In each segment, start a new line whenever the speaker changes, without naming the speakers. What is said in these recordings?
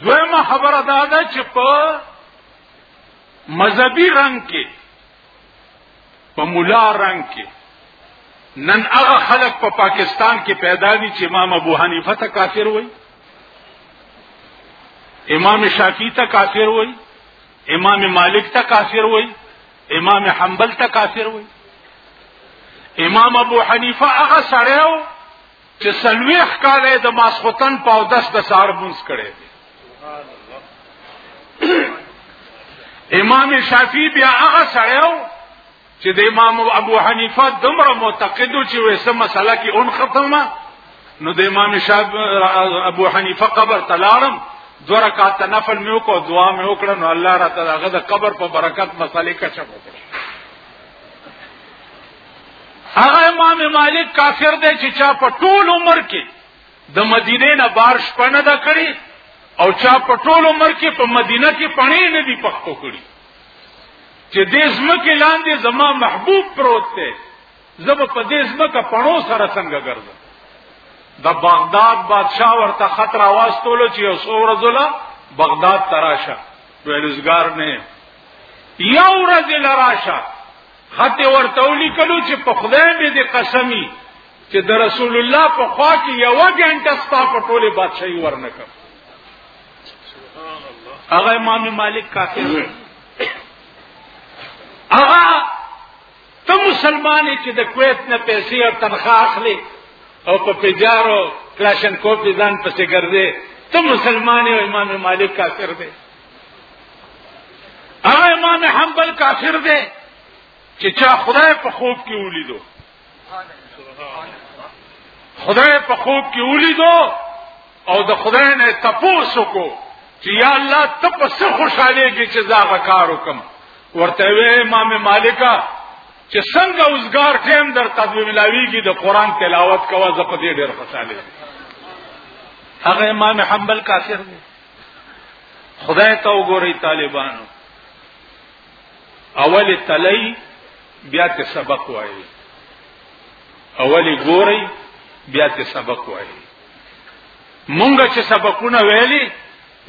دویمه خبره دا ده چې په مذهبي رنگ کې په مولا رنگ کې نن هغه خلک په پا پاکستان کې پیدا دي چې امام ابو حنیفه ته کافر وای امام شافعی ته کافر وای امام مالک ته کافر وای امام حنبل ته کافر وي امام ابو حنیفه هغه سړی و چې سلويخ کاله د ماسختن په اودس د سار مونږ کړي امام شافعی بیا هغه سړی و چې د امام ابو حنیفه دمر معتقدو چې وسه مسله کې اون ختمه نو د امام شافعي ابو حنیفه قبر تلارم دو رکعات نفل میو کو دعا میو کړه نو الله را تعالی هغه د قبر په برکت مسالې کچو کړه هغه امام مالک کافر دی چې چا په ټول عمر کې د مدینه نه بار شپه نه دا کړی او چا په ټول عمر کې په مدینه کې پڼې نه دی پخپو کړی چې دې زمکه لاندې زما محبوب پروت دی زه به په دې ځمکه پړو سره څنګه ګرځم د بغداد بادشاه ورته خطر आवाज تولو چې یو څو ورځله بغداد تراشه ویلزګار نه یو ورځ لراشه خط ورته ولیکلو چې په خدای دې د قسمی چې د رسول الله په خوا کې یو غنټه ستا په ټوله بادشاہي ورنکړ هغه امام مالک کافر هغه ته مسلمانې چې د کویت نه پیسې او تنخوا اخلي او په پیجارو کلاشن کوپی ځان پسې ګرځې ته مسلمان او امام مالک کافر دی او امام حنبل کافر دی چې چا خدای په خوب کې ولیدو خدای په خوب کې ولیدو او د خدای نه تپوس وکړو چې یا الله ته په څه خوشاله کې چې زه وکړ وکم ورته وی امام مالک چې څنګه اوسګار ټیم در تدوی ملاویږي د قران تلاوت کوا زه په دې ډېر خوشاله یم هغه امام حنبل کافر دی خدای ته وګورئ طالبانو اول تلای بیا ته سبق وایي اول ګورئ بیا ته سبق وایي مونږ چې سبقونه ویلي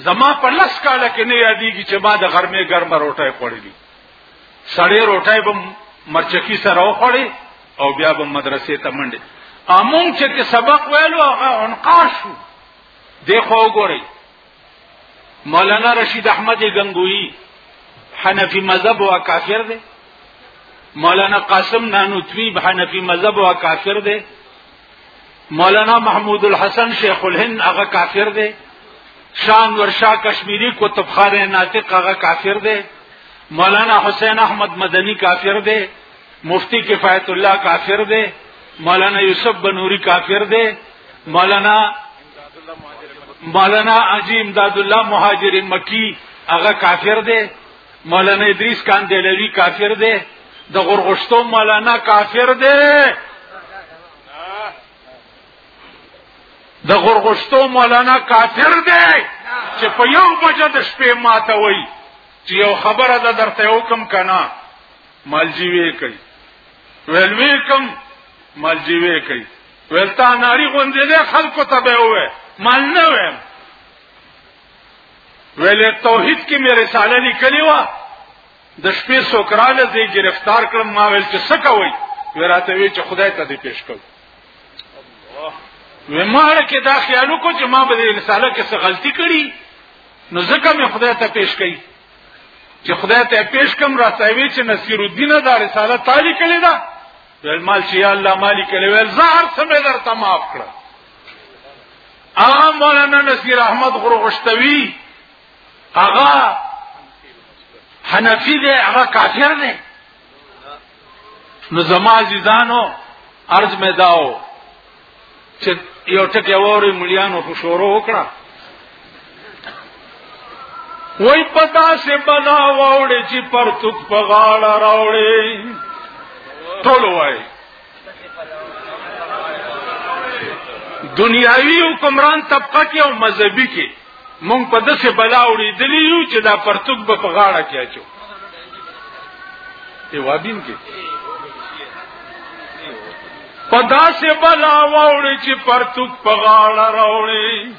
زما په لس کال کې نه یادېږي چې ما د غرمې ګرمه روټۍ خوړلې سړې روټۍ به مرچکی سره وخوړې او بیا به مدرسې ته منډې امون چې کې سبق ویلو هغه انقار شو دی خو وګورئ مولانا رشید احمد گنگویی حنفی مذهب او کافر دی مولانا قاسم نانوتوی حنفی مذهب او کافر دی مولانا محمود الحسن شیخ الهند هغه کافر دی شان ورشا کشمیری کتب خار ناطق هغه کافر دی مولانا حسین احمد مدنی کافر دی مفتی کفایت الله کافر دی مولانا یوسف بنوری کافر دی مولانا مولانا عظیم داد الله مهاجر مکی هغه کافر دی مولانا ادریس کاندلوی کافر دی د غرغشتو مولانا کافر دی د غرغشتو مولانا کافر دی چې په یو بجه د شپې ماته وای چې یو خبره ده درته حکم کنا مالجی وی کوي ویل وی کوم مالجی وی کوي ویل تا ناری غوندې خلکو ته به وې مال نه وې ویل توحید کې مې رساله لیکلې و د شپې سوکرانه دې گرفتار کړم ما ویل چې څه کوي وراته وی چې خدای ته دې پیش کړ وې ماړه کې دا خیالو کو چې ما به رساله کې څه غلطي کړي نو ځکه مې خدای ته پیش کړي چې خدای ته پیش کوم راځوي چې نصیر الدین دا رساله تاج کړي دا ول مال چې الله مالک له ول زهر سمې درته معاف کړه هغه مولانا نصیر احمد غرغشتوی هغه حنفی دی هغه کافر دی نو زما عزیزانو عرض مې داو چې یو ټکی ووري مليانو خو شروع وکړه وای پتا سه بلا وړي چې پرتوک په غاړه راوړي ټول وای دنیاوی حکمران طبقه کې او مذهبي کې مونږ په دسه بلا وړي دلی یو چې دا پرتګ به په غاړه کې اچو ای وابین کې په داسه بلا وړي چې پرتګ په غاړه راوړي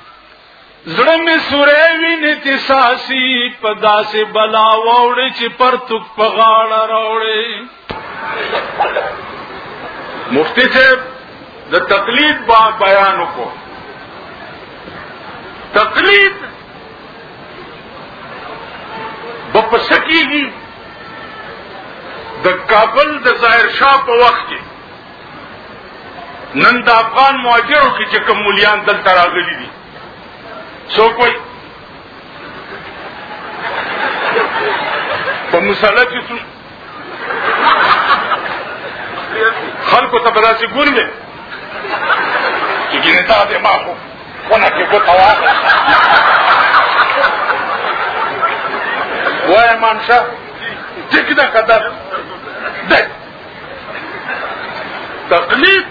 زړه می سورې ویني تساسی په داسې بلا وړي چې پرتوک په غاړه راوړي مفتی صاحب د تقلید با بیان کو تقلید بپسکیږي د کابل د ظاهر شاه په وخت کې نن د افغان مهاجرو کې چې کوم مليان دلته راغلي دي څوک وایي په مسله کې څو خلکو ته به داسې ګوري دی چې ګینې تا دې ما خو خونه کې ګوته واخله وایه مانشه ټیک ده که ده تقلید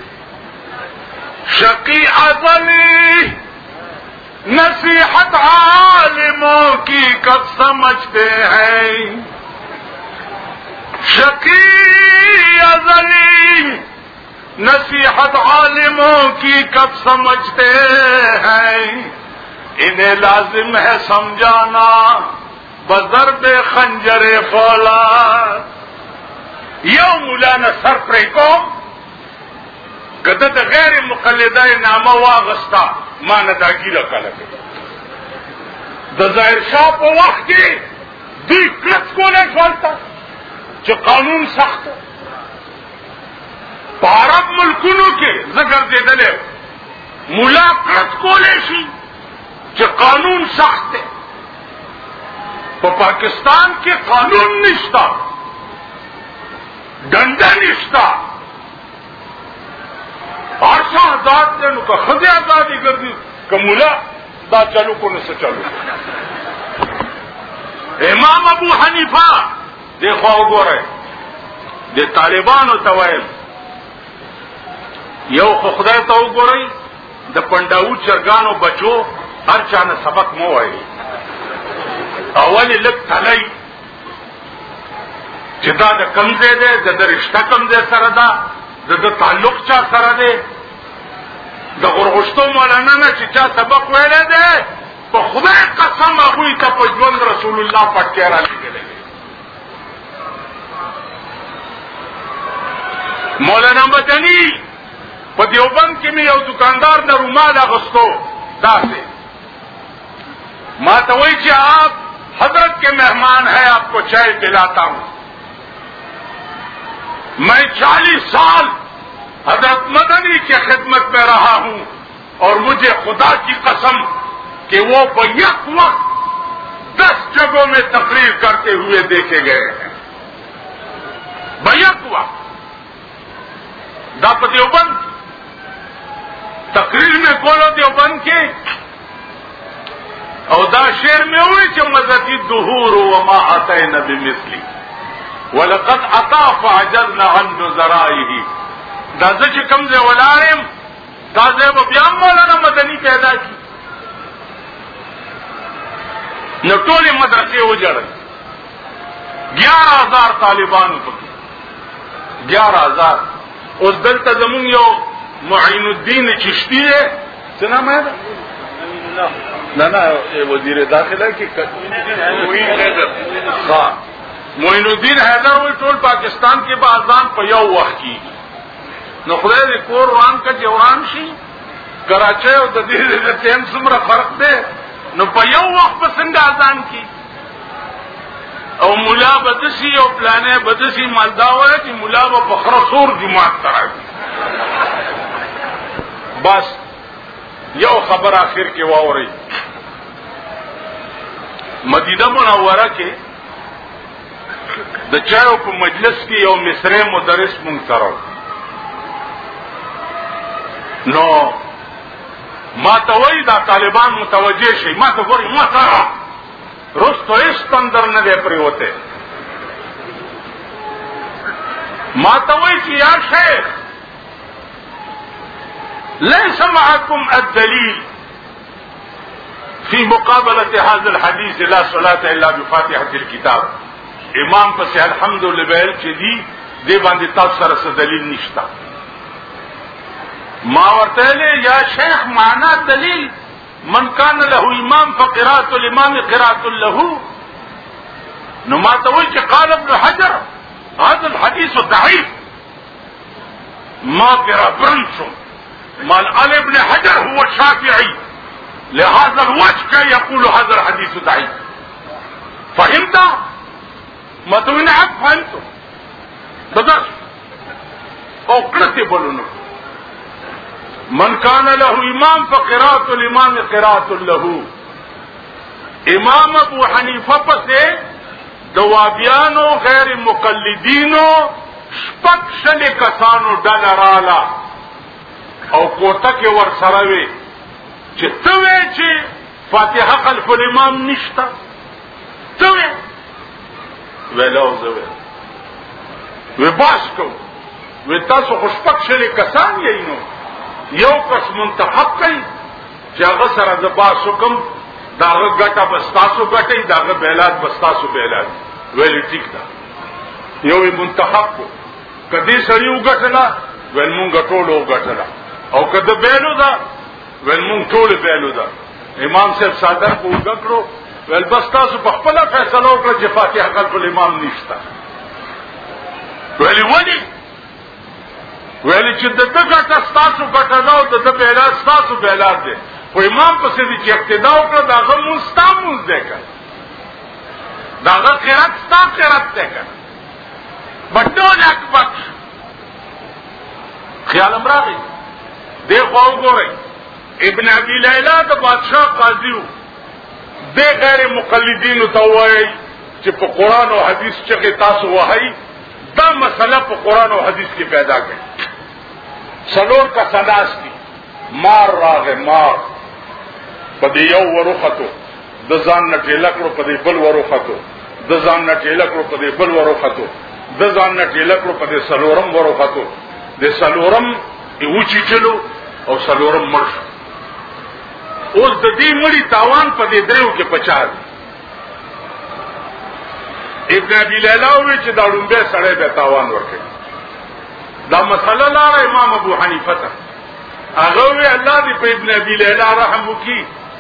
شقی عضلی نصیحت عالموں کی کب سمجھتے ہیں شقی ازلی نصیحت عالموں کی کب سمجھتے ہیں انہیں لازم ہے سمجھانا بضرب خنجر فولاد یو مولا نه سر پرې کوم کده د غیر مقلدای نامه واغستا ما نه داګیره کړه د ظاهر شاه په وخت کې دوی کلک کولای شولتا چې قانون سخت په عرب ملکونو کې ذکر دیدل مولا کلک کولای شي چې قانون سخت دی په پاکستان کې قانون نشتا ډنډه نشتا آشا آزاد دی نو که خدای آزادی ګرځي که مولا دا چلو کو نه څه چلو امام ابو حنیفه دی خو وګوره د طالبانو ته وایم یو خو خدای ته وګورئ د پنداو چرګانو بچو هر چا نه سبق مو وایي اول لک تلای چې دا د کم ځای دی د د رشته کم ځای سره ده د د تعلق چا سره دی د غرغشتو مولانا نه چې چا سبق ویلی دی په خدای قسم هغوی ته په ژوند رسول الله پټکی را لېږلی مولانا مدني پدیوبند کی میں یو دکاندار در رومال دوستوں دا دے مات وہی کہ آپ حضرت کے مہمان ہیں آپ کو چائے پلاتا ہوں میں چالیس سال حضرت مدنی کی خدمت میں رہا ہوں اور مجھے خدا کی قسم کہ وہ بیک وقت دس جگہوں میں تقریر کرتے ہوئے دیکھے گئے ہیں بیک بہت دا په دیوبند تقریر مې کولو دیوبند کې او دا شعر مې وې چې مزتی دهور و ما اتینا بمثلی ولقد اتا فعجزنا عن نظرائه دا چې کوم ځای ولارم دا ځای به بیا مولانا مدني پیدا کی نو ټولې مدرسې وجړل 11000 طالبانو پکې بیا راځه اوس دلته زمونږ یو معین الدین چشتی دی څه نام دی نه نه وزیر داخله کې معین حیدر ها معین الدین حیدر وی ټول پاکستان کې به اذان په یو وخت کیږي نو خدای دې کور روان کا جوران شي کراچۍ او د دې د ټیم څومره فرق دی نو په یو وخت په څنګه اذان کی او مولا بدسی او پلانې بدسی مالدا وای چې مولا به په خرصور جمعات تراځي بس یو خبر اخر کې واوري مدینه منوره کې د چایو په مجلس کې یو مصری مدرس مونږ سره نو ما ته وای دا طالبان متوجه شي ما ته وای ما ته رستو هیڅ تندر نه دی پریوته ما ته وایي چې یا شیخ ليس معكم الدليل في مقابلة هذا الحديث لا صلاة إلا بفاتحة الكتاب امام پس الحمد لله چې دی دې باندې تاسو سره څه دلیل نشته ما ورته یا شیخ معنا دلیل من کان له امام فقرات الامام قرات له نو ما ته وی چې قال ابن حجر هذا الحديث ضعيف ما قرا شو ما علي بن حجر هو شافعي لهذا الوجه يقول هذا الحديث ضعيف فهمت؟ ما تقول نعم فهمت بدأت او قرت بلونو من کان له امام فقرات الامام قرات له امام ابو حنیفه پسې دوابیانو غیر مقلدینو شپک شل کسانو ډل رالا او کوته کې ور سره وي چې ته وې چې فاتحه خلف الامام نشتا ته وې ویلا او زه وې وې باس کو وې تاسو خوشپک شلې کسان یې نو یو کس منتخب کړئ چې هغه سره د باسو کوم داغه ګټه بستاسو ګټي داغه بیلات بستاسو بیلات ویل ټیک ده یو منتخب کو کدی سړی وګټلا ویل مونږ ټول وګټلا او کده بیلو دا ول مونږ ټول بیلو دا امام صاحب ساده کو وګړو ول بس تاسو په خپل فیصله وکړه چې فاتحه قلب الامام نشته ویلی ولی ویلی چې د دغه کس تاسو ګټه نه او د دغه بیلار تاسو بیلار دی خو امام پسې دي چې اقتدا وکړه دا غو مستامون دی کړ دا غو قرات تاسو قرات دی کړ بټول اکبر خیال امراغی دی خواو گو رئی ابن ابی لیلا دا بادشاہ قاضیو دی غیر مقلدینو تاوائی چې په قران او حدیث چغه تاسو وهاي دا مسله په قران او حدیث کې پیدا کړي سلور کا صداس کی مار راغه مار په دې یو ورختو د ځان نه ټیله کړو په دې بل ورو خاتو د ځان نه ټیله کړو په دې بل ورو خاتو د ځان نه ټیله کړو په دې سلورم ورو خاتو د سلورم یو چی چلو او سلورم مړ اوس د دې مړی تاوان په دې درو کې پچار ابن ابي ليلى وی چې دا لومبه سړی به تاوان ورکړي دا مسله لاره امام ابو حنیفه ته هغه وی الله دې په ابن ابي ليلى رحم وکړي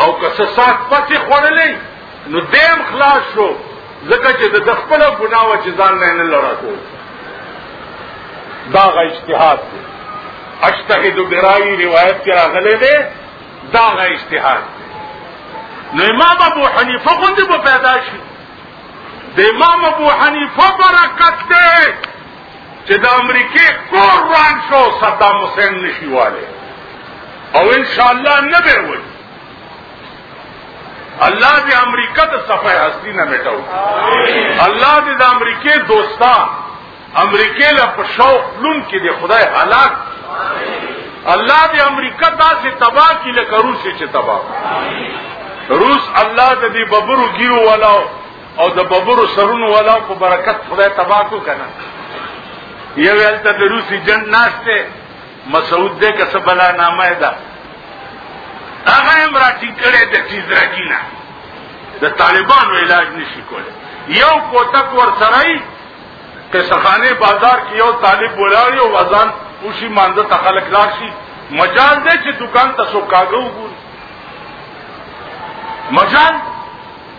او که څه سات پس یې خوړلی نو دیم خلاص شو ځکه چې د خپل ګناه و چې ځان نه نه لرا کو دا غ اجتهاد دی اجتهد برای روایت کې راغلی دی دا غ اجتهاد دی نو امام ابو حنیفه غوندې به پیدا شي د امام ابو حنیفه برکت دی چې د امریکې کور روان شو صدام حسین نشي والي او ان شاء الله نه به وي الله دې امریکا ته صفه هستی نه میټاو الله دې د امریکې دوستان امریکې له پښاو لون کې دې خدای هلاک الله دې امریکا داسې تباہ کی لکه روس چې تباہ روس الله دې ببرو ګیرو والاو او د ببرو سرونو والا په برکت خدای تبا کو کنه یو ول ته د روسي جن ناشته مسعود دې کس بلا نامه ده هغه هم را ټینګ کړي د چیز راګینا د طالبانو علاج نشي کولی یو کوتک ور سره ته سخانه بازار کې یو طالب ولاړی او وزن اوشي مانده تخلق راشي مجال دې چې دکان ته سو کاغو ګوري مجال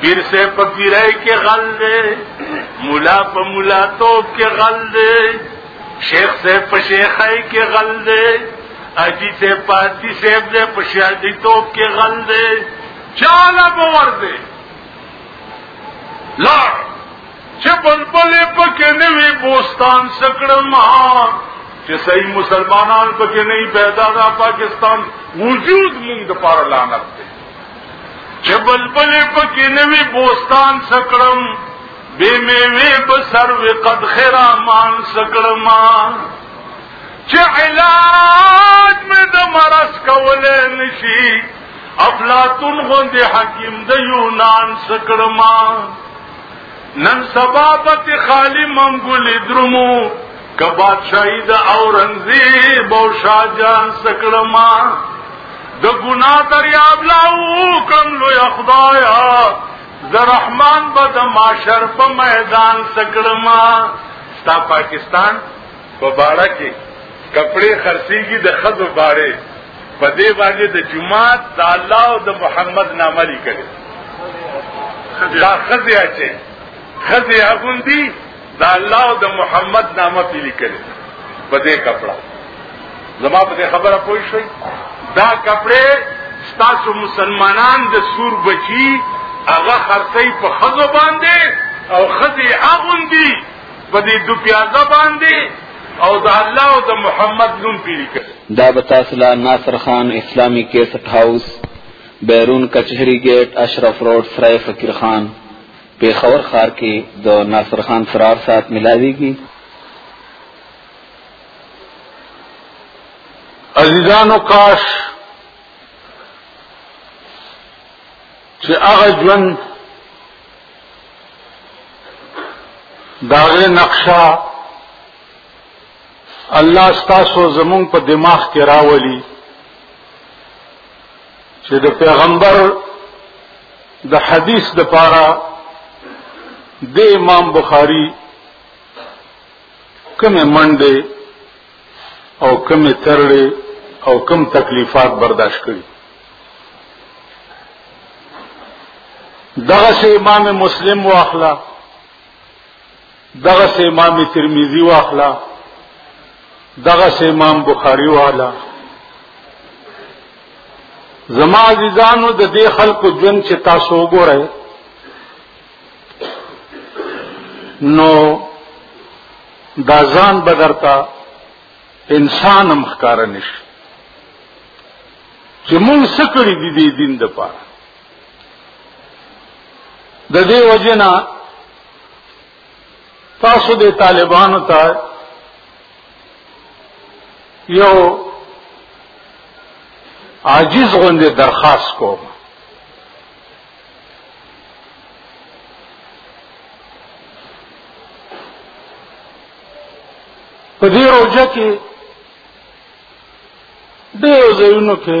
پیر سے پکیرے کے غل دے مولا پا مولا توب کے غل دے شیخ سے پشیخائی کے غل دے اجی سے پاتی سیب دے پشیادی توب کے غل دے چالا بور دے لار چه بلبل پکې نه وي بوستان سکړم چې صحیح مسلمانان پکې نه پیدا دا پاکستان وجود مونږ د پاره لعنت دی چې بلبل پکې نوی بوستان سکړم بے میوی بسر وی قد خرامان سکڑما چه علاج میں دا مرس کولے نشی افلاتون غندی حکیم دا یونان سکڑما نن سبابت خالی منگولی درمو که بادشاہی د اورنګزیب او شاه جان سکړما د ګنا دریاب لاو کم لو خدایا د رحمان به د معاشر په میدان سکړما ستا پاکستان په با باړه کې کپڑے خرڅيږي د خزو باړې په دې باندې د جمعات د الله او د محمد نامه لیکل دا خزیا چې خزیا غوندي دا الله او د محمد نامه پی لیکل په دې کپڑا زما په دې خبره پوه شئ دا کپڑے ستاسو مسلمانان د سور بچی هغه خرڅي په خزو باندې او خزي اغوندي په دې دو پیازه باندې او د الله او د محمد نوم پیری کړ
دا به تاسو لا ناصر خان اسلامی کیسټ هاوس بیرون کچهری گیټ اشرف روډ سرای فقیر خان پېښور ښار کې د ناصر خان سرار سات ملاویږي
عزیزانو کاش چې هغه ژوند داغه نقشه الله ستاسو زمون په دماغ کې راولي چې د پیغمبر د حدیث د پاره د امام بخاری کومه منډه او کومه ترړه او کوم تکلیفات برداشت کړي دغه امام مسلم واخلا دغه سه امام ترمذی واخلا دغه سه امام بخاری والا زما عزیزانو د دې خلکو جون چې تاسو وګورئ نو دا ځان بدرتا انسان هم ښکار نشي چې مونږ سکړې دي دې دین د پاره د دې وجنا تاسو د طالبانو ته یو عاجز غوندې درخواست کوم په دې روزه کې ډېر ځایونو کې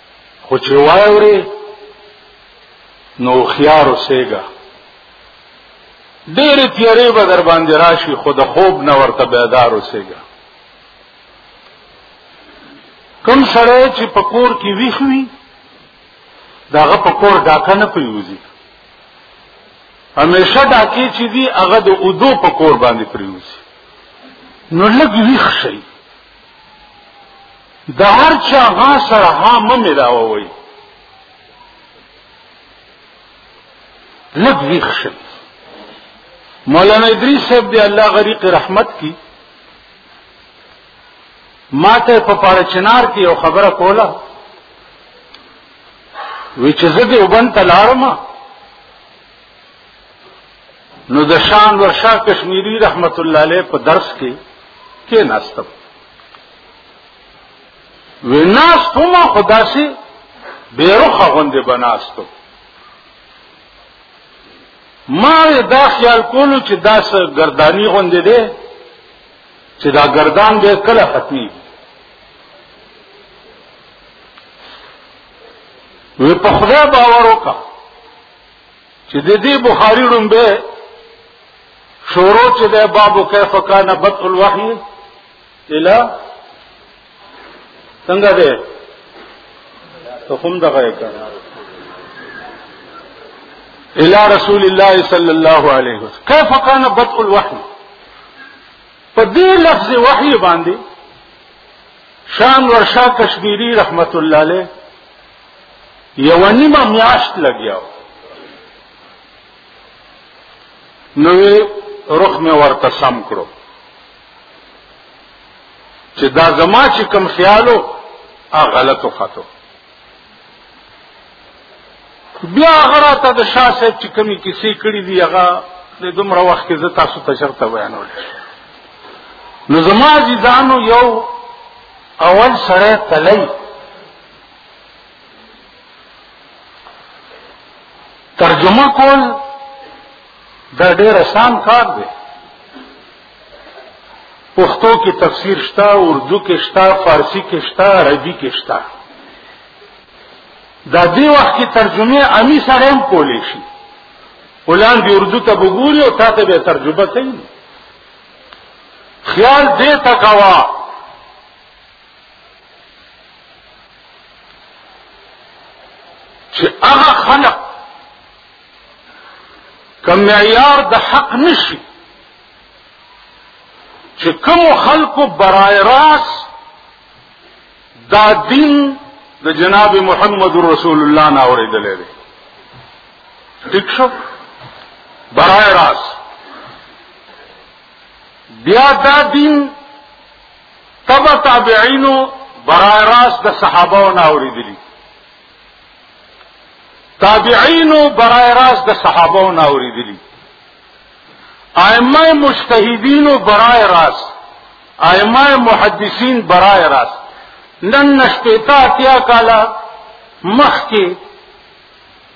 خو چې واوري نو خيار اوسېګا ډېر تیارې به در باندې راشي خو د خوب نه ورته بیدار اوسېګا کوم سره چې پکور کې ویخوي داغه پکور ډاکه نه پیوزي همیشه ډاکی چې دی هغه د اودو پکور باندې پریوزي نو لږ ویخ شي د هر چا غا سره ها مه ملاووي لږ ویښ شئ مولانا ادریس صاحب دی الله غریق رحمت کی ما ته په پاره چنار کې یو خبره کوله وی چې زه دې وبن تلارم نو د شان ورشا کشمیری رحمت الله علیه په درس کې کې ناستم ویناس کوم خداسي بیرخه غوندې بناستو ما دا خیال کولو چې دا څه گردانی غوندې دی چې دا گردان به کله ختمي وی په خدای باور وکړه چې د دې بخاری ډومبه شورو چې د باب کیف کان بت الوحی الا څنګه ده ته هم دغه کړه الى رسول الله صلی الله علیه وسلم کیف کان بت الوحی په دې لفظ وحی باندې شان ورشا کشمیری رحمت الله علیه یو نیمه میاشت لګیاو نو رخ مې ورته سم کړو چې دا زما چې کم خیالو ا غلطو خطو بیا غره ته د شاه صاحب چې کمی کیسې کړې دي هغه د دومره وخت کې زه تاسو ته شرط بیانول نو زما عزیزانو یو اول سره تلای ترجمه کول دا ډېر آسان کار دی پښتو کې تفسیر شته اردو کې شته فارسی کې شته عربي کې شته دا دی وخت کې ترجمه امی سره هم کولې شي ولان دی اردو ته وګوري او تاسو به ترجمه کوي خیال دې تکوا چې هغه خلق کم معیار د حق نشي چې کوم خلکو برای راس دا دین د جناب محمد رسول الله نه اوریدلې دی ٹھیک شو برای راس بیا دا دین تبع تابعینو برای راست د صحابه نه اوریدلی تابعینو برای راست د صحابه نه اوریدلی ائمه مجتهدینو برای راست ائمه محدثین برای راست نن نشپیتا اتیا کالا مخ کې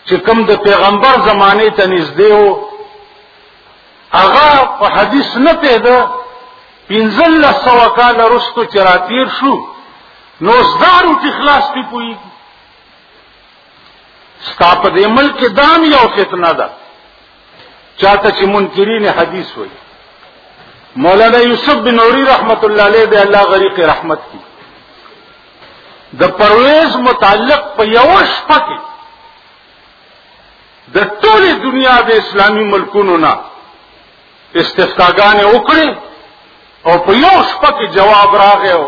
چې کوم د پیغمبر زمانه ته نږدې وو هغه په حدیث نه پیدا پنځل سو کال رستو چراتیر شو نو زدارو چې خلاص پی پوي ستا په دې ملک دام یو فتنه ده چاته چې منکرین حدیث وایي مولانا یوسف بن نوری رحمت الله علیه به الله غریق رحمت کی د پرویز متعلق په یو شپه کې د ټولې دنیا د اسلامي ملکونو نه استفتاګانې وکړي او په یو شپه کې جواب راغی او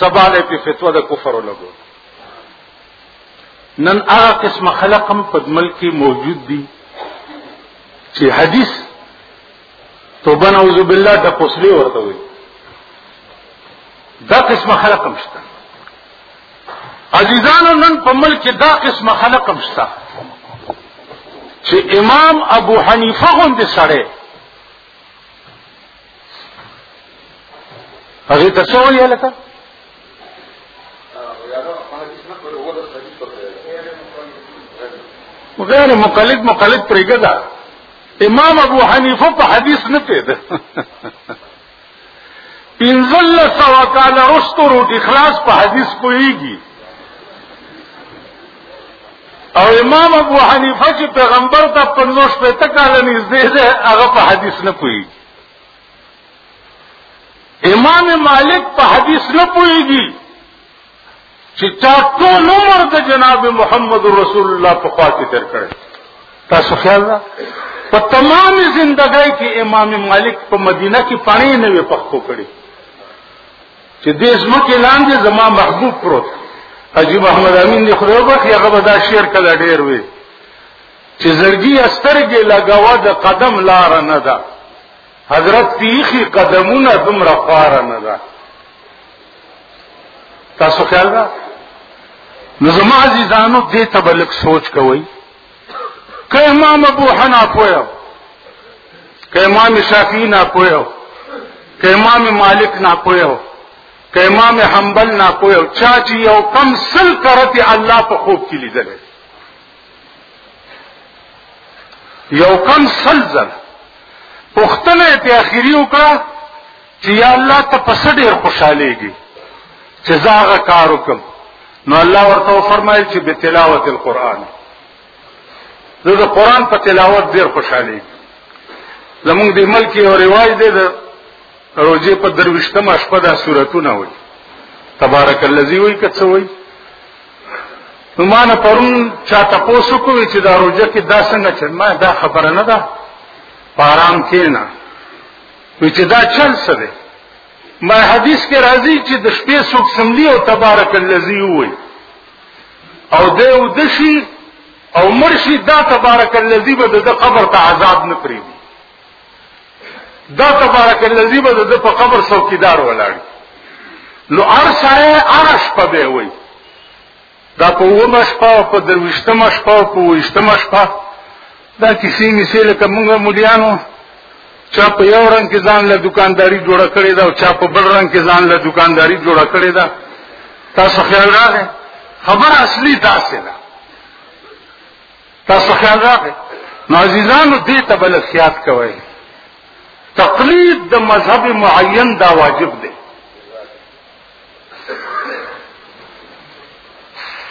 سبا له په فتوا د کفر ولګو نن هغه قسم خلق هم په ملک کې موجود دي چې حدیث توبه نعوذ بالله د پوسلی ورته وي دا قسمه خلق هم شته عزیزانو نن په ملک کې دا قسمه خلق هم شته چې امام ابو حنیفه هم دې سړی هغه ته څه ویل کړه غیر مقلد مقلد پرېګه ده امام ابو حنیفه په حدیث نه پیدا پنځل سوا کال رستو روټي خلاص په حدیث پويږي او امام ابو حنیفه چې پیغمبر ته 50 پته کال نږدې ده هغه په حدیث نه پويږي امام مالک په حدیث نه پوهیږي چې تا ټول عمر د جناب محمد رسول الله په خوا کې تیر کړی تاسو خیال را په تمام زندګۍ کې امام مالک په مدینه کې پانی نه وي پخو کړی چې دې زمکه لاندې زما محبوب پروت حجی محمد امین دی خو به هغه به دا شعر کله ډیر وي چې زړګي استرګې لګاوه د قدم لار نه ده حضرت پیخی قدمونه دومره خواره نه ده تاسو خیال ده نو زما عزیزانو دې ته بلک سوچ کوئ که امام ابو حنا پویو که امام شافعی نا پویو که امام مالک نا پویو که امام حنبل نا پویو چا چې یو کم سل کرتی الله په خوب کې لیدل یو کم سلزل پختنه ته اخیری وکړه چې یا الله ته پس ډیر خوشاليږي چې زاغه کار وکم نو الله ورته فرمایي چې به تلاوت القرآن زه د قرآن په تلاوت ډیر خوشاليږي زمونږ د ملک یو رواج دی د روزه په درويشتمه شپه دا سورتونه وي تبارک الذی وی کڅوي نو ما نه پرون چا تاسو کوی چې دا روزه کې دا څنګه چې ما دا خبره نه ده پارام کینا وی چې دا چل څه دی ما حدیث کې راځي چې د شپې څوک سملی او تبارک الذی وی او د او دشي او مرشي دا تبارک الذی به د قبر ته عذاب نه پریږي دا تبارک الذی به د په قبر څوکیدار ولاړ نو هر سره هغه شپه به وي دا په ومه شپه په درويشتمه شپه په ويشتمه شپه دا کیسې میسې لکه موږ مليانو چا په یو رنگ کې ځان له دکانداری جوړه کړې ده او چا په بل رنگ کې ځان له دکانداری جوړه کړې ده تاسو خیال راغی خبر اصلي تاسو ده تاسو خیال راغی نو عزیزانو دې ته بل سیاست کوي تقلید د مذهب معین دا واجب دی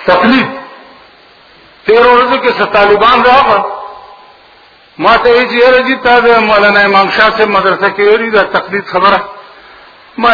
تقلید تیر ورځو کې څه طالبان راغله ما ته یې چې راځي تا د مولانا امام شاه سے مدرسه کې ویلي دا تقلید خبره ما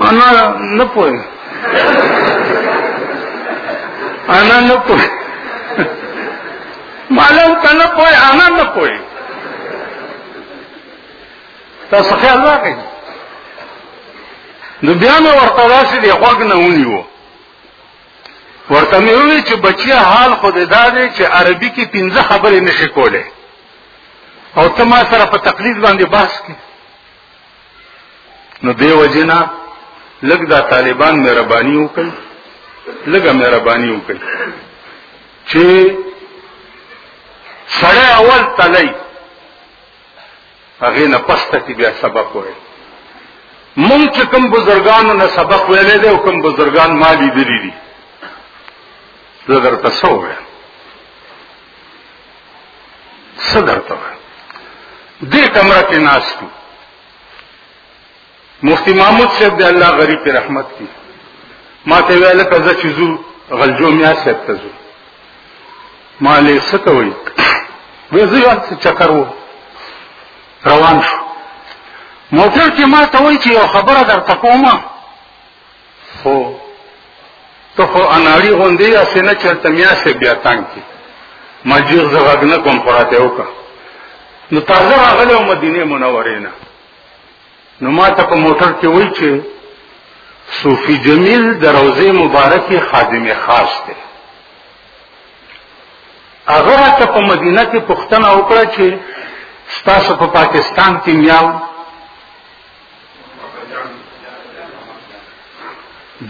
انا نه پوي انا نه پوي معلوم کنه پوي انا نه پوي تاسو خیال راکړئ نو بیا مې ورته داسې دی غوږ نه ونیو ورته مې وویل چې بچیا حال خو دې دا دی چې عربي کې پنځه خبرې نشي کولی او ته ما سره په تقلید باندې بحث کې نو دی وجنا لګ دا طالبان مهرباني وکړي لګ مهرباني وکړي چې سړی اول تلای هغه نه پسته کې بیا سبق وایي مونږ چې کوم بزرګانو نه سبق ویلې دي او کوم بزرګان مالی دي دي زه درته سوې څه درته وایم دې کمره کې ناشتو مفتی محمود صاحب دې الله غریب په رحمت کی ما ته ویل کزه چې زو غلجو میا صاحب ته زو ما له څه ته وای وې زه یو څه چکر و روان شو موټر کې ما ته وای چې یو خبره درته کومه خو ته خو اناړي غوندې یا سینه چرته میا سه بیا تنګ کی مجیر زغګ نه کوم پراته وکا نو تازه راغله مدینه منوره نه نو ما ته په موټر کې وای چې صوفي جمیل د روزه مبارکي خادم خاص دی هغه ته په مدینه کې پښتنه وکړه چې ستاسو په پاکستان کې میاو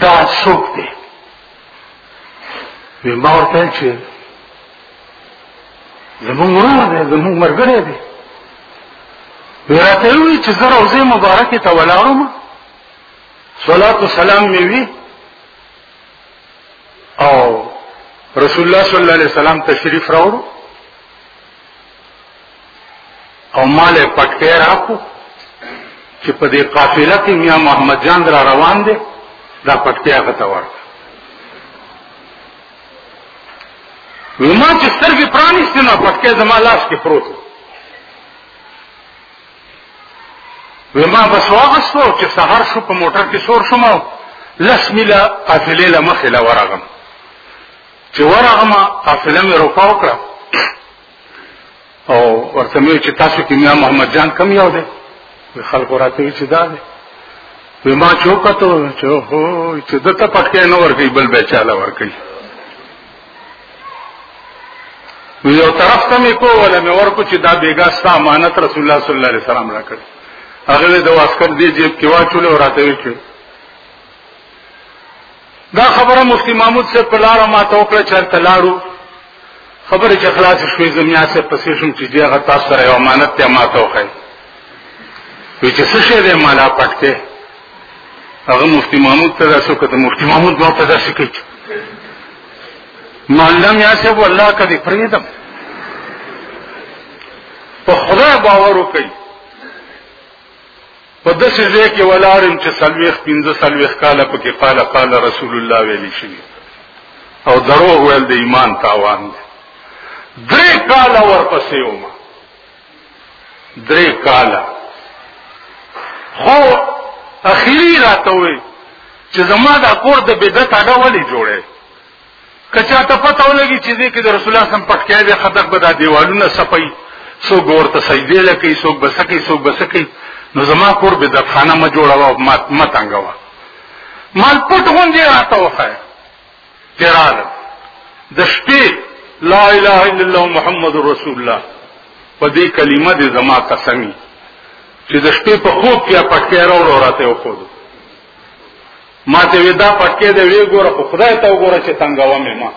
دا څوک دی وی ما ورته چې زمونږ ورور دی زمونږ مرګره دی وی راته وی چې زه روزه مبارکه ته ولاړم صلوات و سلام می وی او رسول الله صلی الله علیه وسلم تشریف راوړو او مال پټکې راکو چې په دې قافله کې میا محمد جان را روان دي دا پټکې هغه ته ورته ویما چې سترګې پرانیستې نه پټکې زما لاس کې پروت ویما بس واغستو چې سهار شو په موټر کې سور شوم لس میله قافلې له مخې له ورغم چې ورغم قافله مې روپا وکړه او ورته مې چې تاسو کې میا محمد جان کم یو دی خلکو راته چې دا دی وی ما چوکته چې هو چې دته پکې نه ورګي بل به چاله ورګي نو یو طرف ته مې کو ولا مې ورکو چې دا بیګا ستا امانت رسول الله صلی الله علیه وسلم راکړ هغه د واسکټ دی جیب کې واچول او راته وی چې دا خبره مفتی محمود صاحب په لار ما ته وکړه چرته لاړو خبره چې خلاص شوې زمیا سه پسې شم چې دی هغه تاسو سره یو امانت ته ما ته وخی وی چې څه شی دی مالا پټکه هغه مفتی محمود ته تاسو کته مفتی محمود ما ته تاسو کې معلم یا سه والله کدی پریدم په خدای باور وکړئ په داسې ځای کې ولارم چې سلويخ پنځه سلويخ کال په کې قال قال رسول الله ویلي شي او درو ویل د ایمان تاوان دی درې کال ورپسې ومه درې کال خو اخیری راته وي چې زما دا کور د بدعت اډه ولې جوړه که چاته پته ولګي چې دې کې د رسول الله سم پټکای دی خدق به دا دیوالونه سپي څوک به ورته سجدې لکوي څوک به څه کوي څوک به څه کوي نو زما کور بدعتخانه مه جوړوه ما مه تنګوه مال پټ غوندې راته وښیه چې راغلم د شپې لا اله الا الله محمد رسول الله په دې کلمه دې زما قسمي چې د شپې په خوب کې پټکای راوړو راته وښودو ما ته وی دا پټکې دی وی ګوره خو خدای ته وګوره چې تنګوه مې ما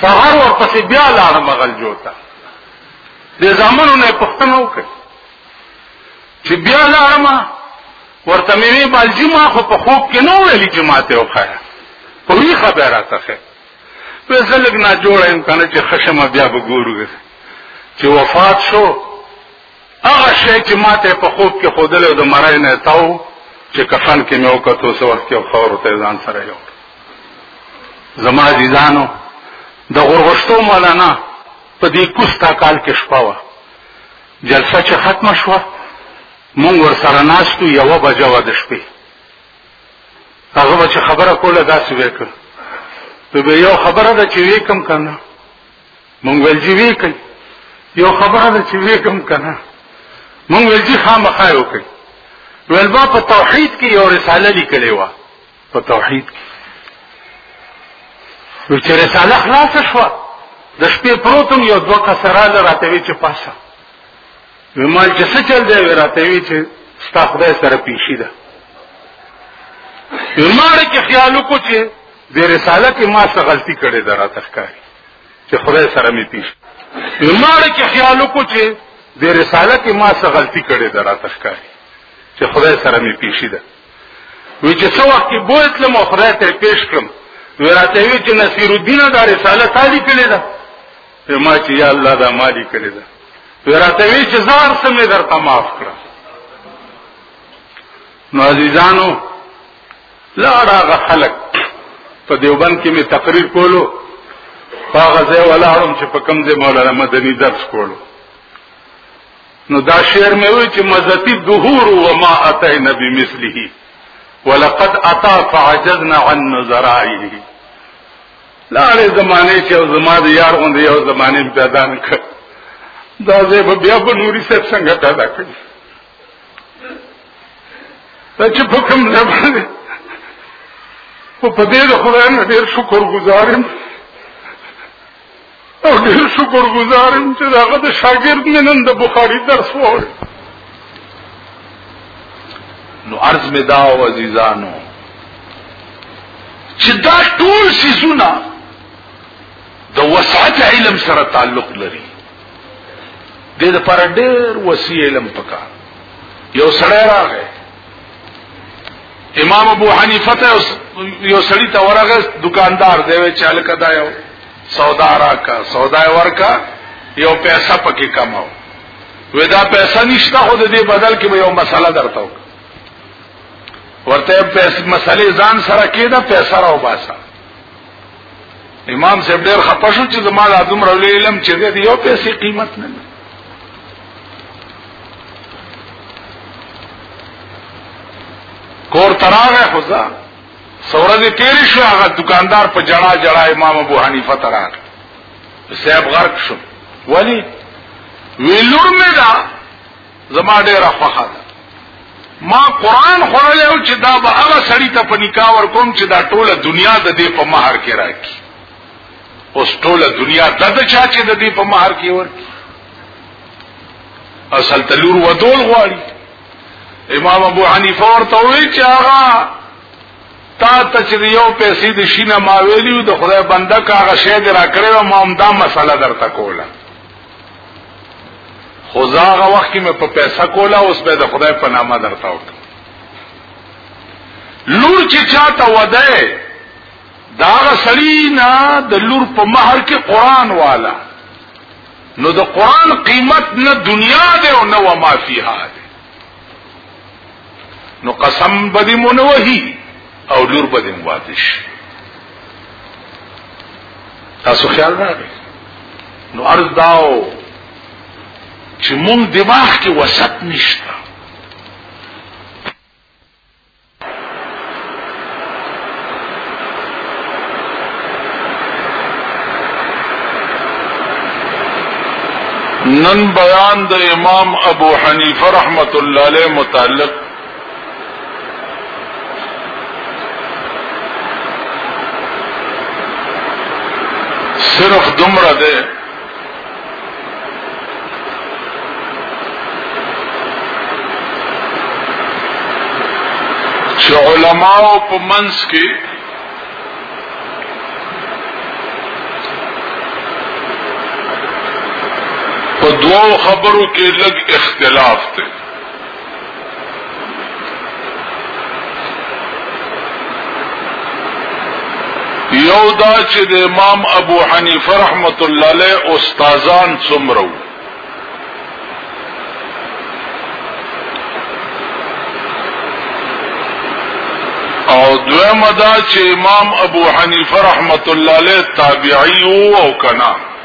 سهار ورپسې بیا لاړم غل جوته د زامنو نه پښتنه وکړ چې بیا لاړم ورته مې بالجی ما خو په خوب کې نو ویلي چې ماته وخایا په وی خبره تخه په زلګ نه جوړم کنه چې خشمه بیا وګورو چې وفات شو هغه شی چې ماته په خوب کې خودل او د مرای نه تاو چې کفن کې مې وکړو سو وخت کې خور ته ځان سره یو زما عزیزانو د غرغشتو مولانا په دې کوستا کال کې شپه و جلسه چې ختمه شوه مونږ ور سره ناستو یو بجه و د شپې هغه چې خبره کوله داسې وکړ ته به یو خبره ده چې وکم کنه مونږ ویل چې وی کوي یو خبره ده چې وی کوم کنه مونږ ویل چې خامخا یو کوي ویل با په توحید کې یو رساله لیکلې و په توحید کې نو چې رساله خلاص شوه د شپې پروتم یو دوه کسراله راته وی چې پاسه ومال چې څه چل دی راته وی چې ستا خدای سره پیشي ده ومال کې خیال وکړو چې د رساله کې ما څه غلطي کړې ده راته ښکاري چې خدای سره مې پیش نو ما کې خیال وکړو چې د رساله کې ما څه غلطي کړې ده راته ښکاري چې خدای سره مې پیشي ده وی چې څو وخت کې بوتلم او خدای ته پیش کړم وی راته وی چې نصیر الدین دا رساله تالی کړې ده ما چې یا الله دا مالی کړې ده وی راته وی چې زار سم درته معاف کړم نو عزیزانو لاړ هغه خلک په دیوبند کې می تقریر کولو هغه ځای ولاړم چې په کوم ځای مولانا مدني درس کولو نو دا شعر مې وی چې مزتی دهور و ما اتی نبی مثله ولقد اتا فعجزنا عن نظرائه لاړې زمانه چې او زما د یار غوندې یو زمانه پیدا نه کړ دا زه بیا په نوري سره څنګه پیدا کړی دا چې په کوم ځای باندې خو په دې د خدای نه ډېر شکر ګزار یم او ډېر شکر ګزار یم چې د هغه د شاګرد مې نن د بخاري درس واورېد
نو عرض مې دا و عزیزانو چې دا ټول سیزونه د وسعت علم سره تعلق لري دې د پر ډېر وسی علم پکا یو سړی راغی امام ابو حنیفه ته یو سړی ته ورغه دکاندار دی وی چل کدا یو سودا راکا سودا ورکا یو پیسې پکې کماو ودا پیسې نشته خو د دې بدل کې به یو مسله درته وک ورته پیسې مسلې ځان سره کېده پیسې راو باسا امام صاحب ډېر خپه شو چې زما د ادم رول علم چې د یو پیسې قیمت نه لري کور تراغه خدا سورځ تیر شو هغه دکاندار په جړا جړا امام ابو حنیفه تراغه صاحب غرق شو ولی ویلور مې دا زما ډیره خوخه ده ما قران خورلې او چې دا به هغه سړی ته په نکاح ور کوم چې دا ټوله دنیا د دې په مہر کې راکی اوس ټوله دنیا د د چا چې د دې په مہر کې ورکی اصل تلور ودول غواړي امام ابو حنیفه ورته وی چې هغه تا ته چې یو پیسې د شینه ما ویلیو د خدای بنده کاغه شه درا کړو ما هم دا مسله درته کوله خو زاغه وخت کې مې په پیسې کولا اوس به د خدای په نامه درته وکړم لور چې چاته وده دا سړی نه د لور په مہر کې قران والا
نو د قران قیمت نه دنیا ده او نه و ما فیها ده نو قسم بدی منوهی او لور بدی مواتش تاسو خیال راغی نو عرض داو چې مونږ دماغ کې وسط نشته نن بیان د امام ابو حنیفه رحمت الله علیه متعلق صرف دمره ده چې علماو په منځ کې په دوو خبرو کې لږ اختلاف دی یو دا چې د امام ابو حنیفه رحمت الله علیه استادان څومره او دویم دا چې امام ابو حنیفه رحمت الله علیه تابعی او کنا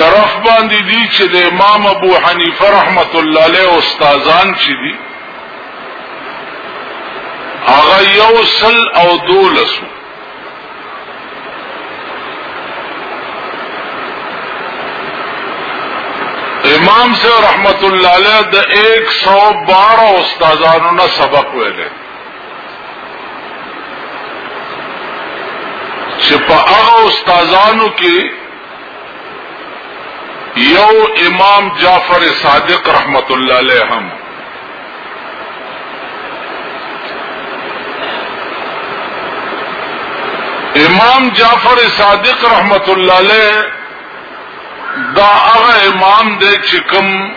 طرف باندې دي چې د امام ابو حنیفه رحمت الله علیه استادان چې دي هغه یو سل او دولسو امام سے رحمت الله علیه د 112 استادانو نه سبق ویلې چې په هغه استادانو کې یو امام جعفر صادق رحمت الله علیه هم امام جعفر صادق رحمت الله علیه دا هغه امام دی چې کوم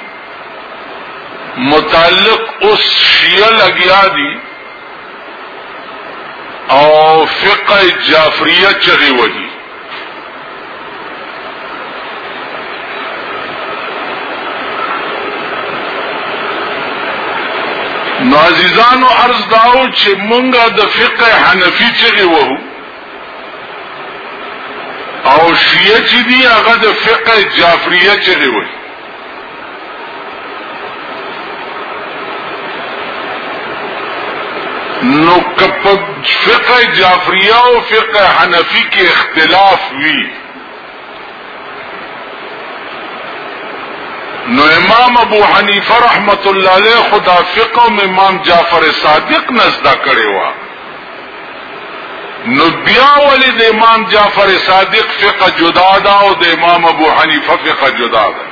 متعلق اس شیعہ لگیا دی او فقہ جعفریہ چغی وہی نو عزیزانو عرض داو چې مونږه د فقه حنفی چغی وهو او شیعه چې دی هغه د فقه جعفریه چغی وهي نو کپ فقه جعفریه او فقه حنفی کې اختلاف وی نو امام ابو حنیفه رحمت الله علیه خدا فقه او امام جعفر صادق نزدا کړي وا نو بیا ولی د امام جعفر صادق فقه جدا ده او د امام ابو حنیفه فقه جدا ده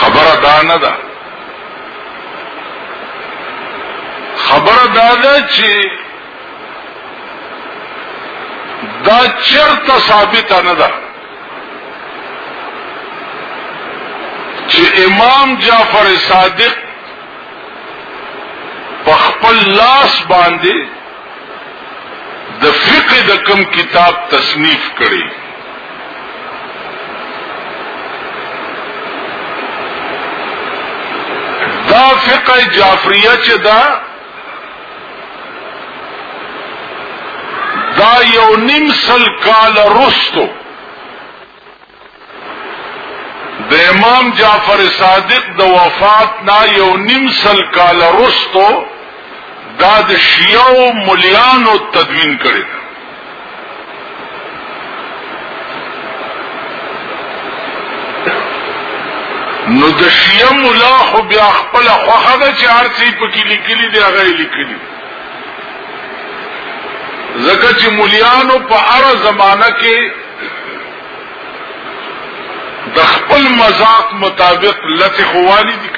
خبره دا نه ده خبره دا ده چې دا چرته ثابت نه ده چې امام جعفر صادق په خپل لاس باندې د فقه د کم کتاب تصنیف کړي دا فقه جعفریه چې دا دا یو نیم سل کال رستو د امام جعفر صادق د وفات نا یو نیم سل کال رستو دا د شیعو مليانو تدوین کړی نو د شیعه مولا خو بیا خپل خوخه ده چې هر څه په کې لیکلي دی هغه لیکلي ځکه چې مولیانو په هره زمانہ کې د خپل مذاق مطابق لته خوالي دي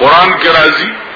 قرآن کې راځي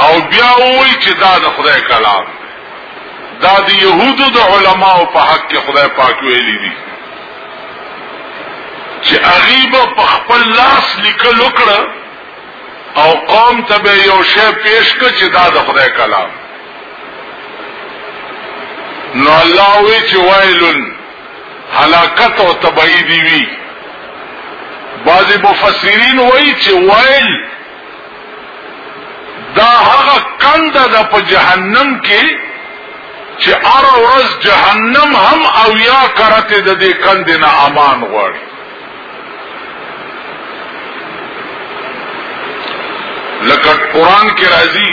او بیا وای چې دا د خدای کلام دا د يهودو د علماو په حق کې خدای پاک ویلي دي چې غریب په خپل لاس لیکل وکړه او قوم ته به یو شی پیش کړ چې دا د خدای کلام نو الله وی چې وایلن هلاکت او تبعیدی وی بعضی مفسرین وی چې وایل دا هغه کند ده په جهنم کې چې ار ورځ جهنم هم او یا کرته د دې کند نه امان غواړي لکه قران کې راځي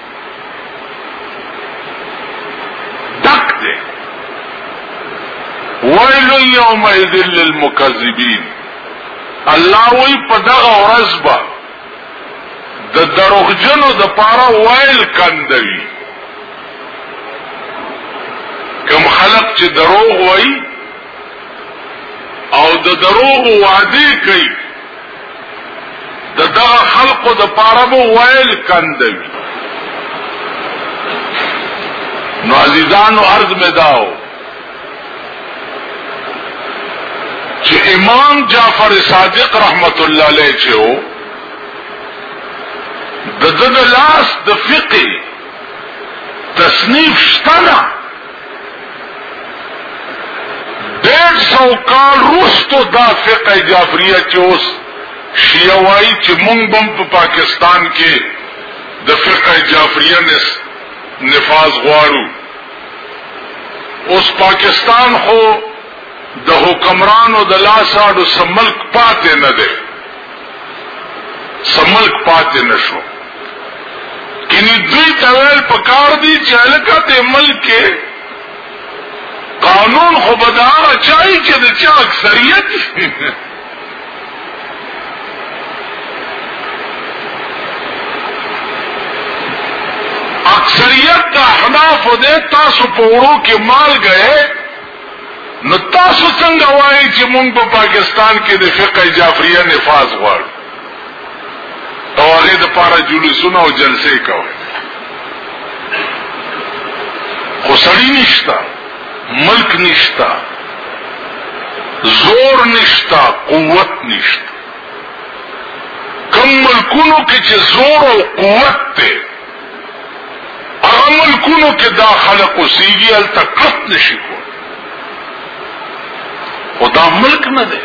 دک دے ویل یوم اذن للمکذبین الله وی په دغه ورځ به د دروغجنو د پاره ویل کندوي کم خلق چې دروغ وای او د دروغ وعده کوي د دغه خلقو د پاره مو ویل کندوي نو عزیزانو عرض مې داو چې امام جعفر صادق رحمت الله علیه چې وو د دغه لاس د فقه تصنیف شتنه ډېر سو کال روستو دا فقه جعفریه چې اوس شیعه وایي چې مونږ بم په پاکستان کې د فقه جعفریه نفاذ غواړو اوس پاکستان خو د حکمرانو د لاساډو سملک پاتې نه دی سملک پاتې نشو یعنی دوی تویل پکار دی چې الکه د ملک کې قانون خو بدار چای چې د چا اکثریت اکثریت د احناف دې تاسو په وړو کې مال گئے نو تاسو څنګه وایي چې مونږ په پاکستان کې د فقه جعفریه نفاذ غواړو او هغه د پاره جلوسونه او جلسې کوي خو سړی نشتا ملک نشتا زور نشتا قوت نشتا کم ملکونو کې چې زور او قوت ته هغه ملکونو کې دا خلک اوسېږي هلته کښت نه شي کولی خو دا ملک نه دی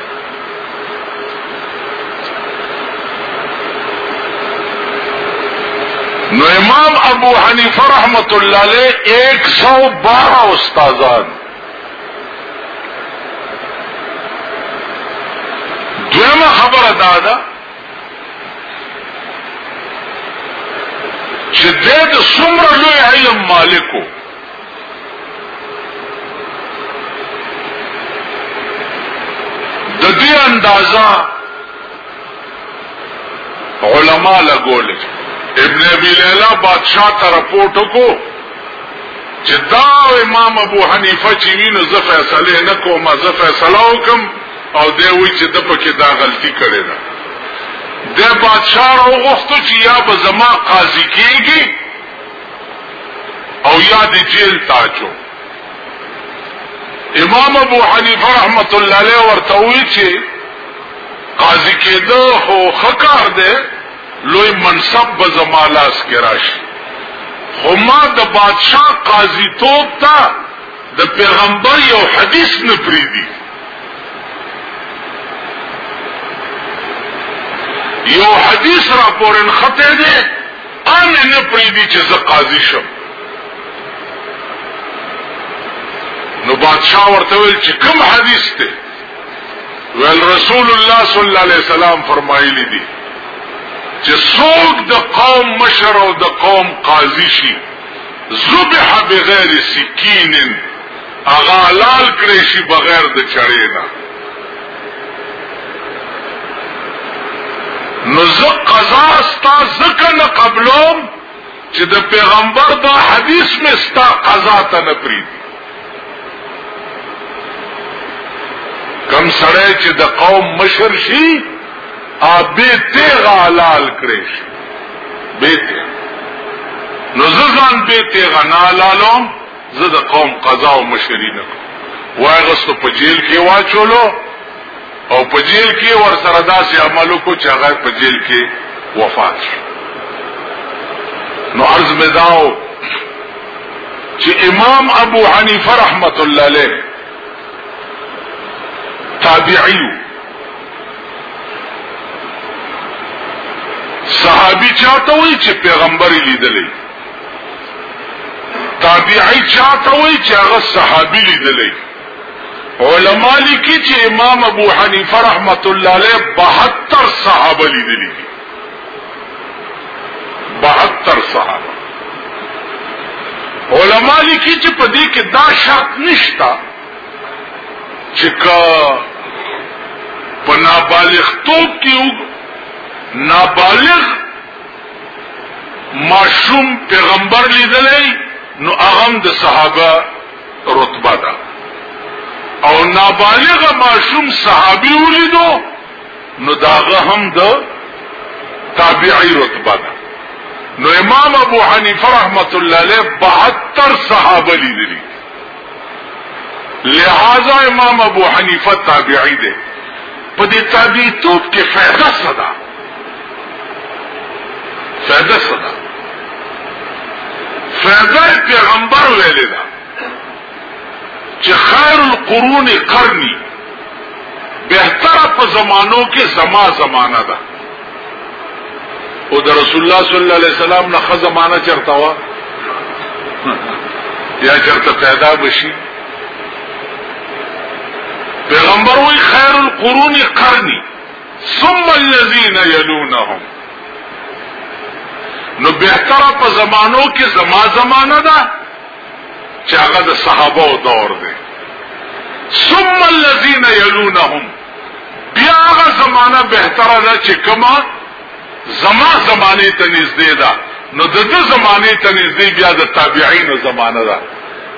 نو امام ابو حنیفه رحمت الله علیه 112 استادان دویمه خبره دا ده چې د د څومره لوی علم مالکو د دې اندازا علما لګول ابن ابي ليلى بادشاہ ته رپورټ وکړو چې دا امام ابو حنیفه چې وینو زه فیصله نه کوم زه فیصله وکم او دی وایي چې ده پکې دا غلطي کړې ده. دی بادشاه راوغوښتو چې یا به زما قاضي کېږي او یا دې جیل ته اچوم. امام ابو حنیفه رحمت الله علیه ورته وی چې قاضي کېده خو خکار دی لوی منصب به زما لاس کې راشي خو ما د بادشاه قاضي توب ته د پیغمبر یو حدیث نه پریدي یو حدیث را پورن خطه دی ان نه پریدي چې زه قاضي شم نو بادشاہ ورته ویل چې کوم حدیث دی ویل رسول الله صلی الله علیه وسلم فرمایلی دي چې څوک د قوم مشر او د قوم قاضي شي ذبح بغیر سکین هغه حلال کړی شي بغیر د چړې نه نو زه قضا ستا ځکه نه قبلوم چې د پیغمبر دا حدیث مې ستا قضا ته نه پریږدي کم سړی چې د قوم مشر شي آبی تیغ حلال کړی شي بی تیغ نو زه ځان بی تیغ نه حلالوم زه د قوم قضا او مشري نه کوم واغستو په جیل کې واچولو او په جیل کې ور سره داسې عمل وکړو چې هغه په جیل کې وفات شو نو عرض مې داو چې امام ابو حنیفه رحمت الله علیه تابعی صحابي چاته وی چې پیغمبر لیدلې تابعی چاته وای چې هغه صحابي لیدلې علما لیکي چې امام ابو حنیفه رحمت الله علیه 72 صحابه لیدلې 72 صحابه علما لیکي چې په دې کې دا شرط نشتا چې کا په نابالغ توپ کې نابالغ ماشوم پیغمبر لیدلی نو اغم د صحابه رتبه ده او نابالغ ماشوم صحابي ولیدو نو داغه هم د تابعی رتبه ده نو امام ابو حنیفه رحمت الله علیه 72 صحابه لیدلی لہذا امام ابو حنیفه تابعی دی په دې تابعی توپ کې فائدہ صدا فائدہ صدا فائدہ پیغمبر ویلې دا چې خیر القرون قرنی بهتره په زمانو کې زما زمانہ ده او د رسول الله صلی الله علیه وسلم نه خزمانه چرته وا یا چرته پیدا بشي پیغمبر وی خیر القرون قرنی ثم الذين يلونهم نو بهتره په زمانو کې زما زمانہ ده چې هغه د صحابه او دور ده ثم الذين يلونهم بیا هغه زمانه بهتره ده چې کومه زما زمانه ته نږدې ده نو د دې زمانه ته نږدې بیا د تابعین زمانه ده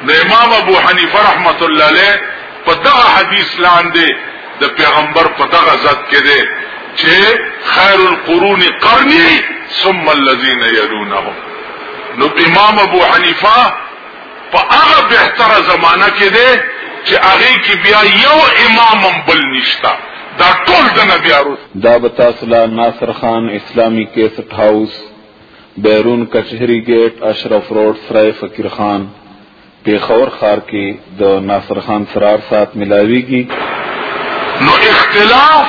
د امام ابو حنیفه رحمت الله علیه په دغه حدیث لاندې د پیغمبر په دغه ذات کې ده چې خیر القرون قرنی ثم الذين يلونهم نو امام ابو حنیفه په هغه بهتره زمانه کې دی چې هغه کې بیا یو امام هم بل نشتا دا ټول د نبی عروس
دا به تاسو لا ناصر خان اسلامی کیسټ هاوس بیرون کچهری گیټ اشرف روډ سرای فقیر خان پیښور خار کې د ناصر خان سرار سات ملاویږي
نو اختلاف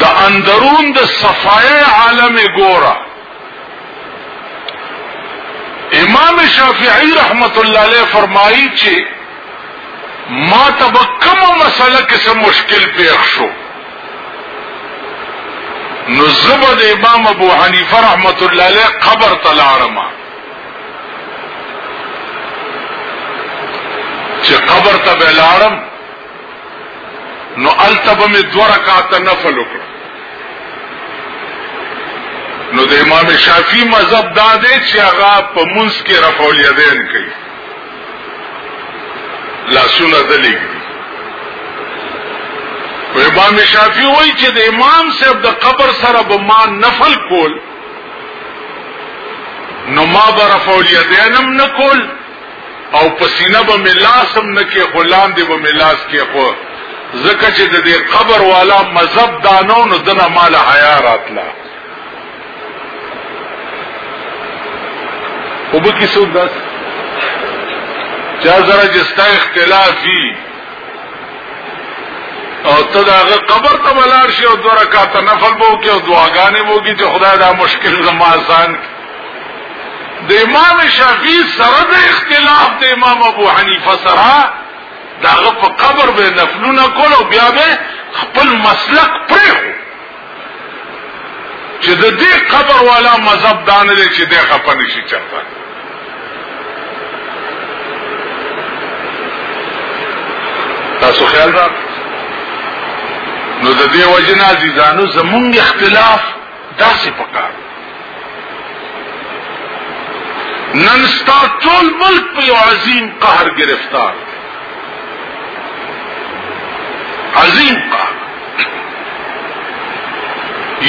د اندرون د صفای عالم ګورا امام شافعی رحمت الله علیه فرمایي چې ما ته به کومه مسله کې څه مشکل پیښ شو نو زبد امام ابو حنیفه رحمت الله علیه قبر تلارما چې قبر ته به لاړم نو هلته به مې دوه رکاته نفل وکړ نو د امام شافعي مذهب دا دی چې هغه په منځ کې رفع الیدین کوي لاسونه دلیږي امام شافعي وایي چې د امام صاحب د قبر سره به ما نفل کول نو ما به رفع الیدین هم نه کول او پسینه به مې لاس هم نه کې خو لاندې به مې لاس کې خو ځکه چې د دې قبر والا مذهب دانو نو دنه مال حیا راتله او به کیسو داس چا زره جستا اختلافی او ته دا هغه قبر ته بلار شي او دوه رکعاته نفل بو کې او دعاګانې بو کې چې خدای دا مشکل زما آسان د امام شافعي سره د اختلاف د امام ابو حنیفه سره داغه په قبر به نفلونه کول او بیا به خپل مسلک پرې چې د دې قبر والا مذهب دانه دی چې د خپه نشي چرته تاسو خیال را نو د دې وجنه عزیزانو زمونږ اختلاف داسې پکار نن ستا ټول ملک په یو عظیم قهر گرفتار دی عظیم قهر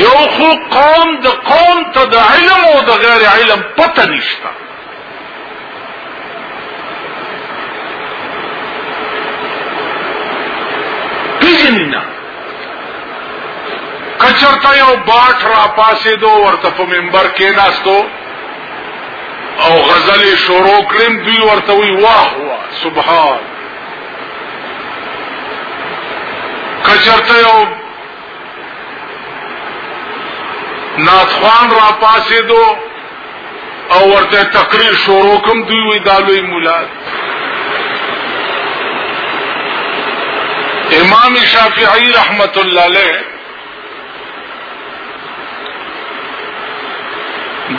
یو خو قوم د قوم ته د علم او د غیر علم پته نشته پیجنینا کچرتا یو باټ را پاسې دو ورته په منبر کې ناستو او غزل شروع کړم دوی ورته وی واه واه سبحان کچرتا یو ناتخوان را پاسې دو او ورته تقریر شروع کوم دوی وی دالوی مولا امام شافعی رحمت الله علیه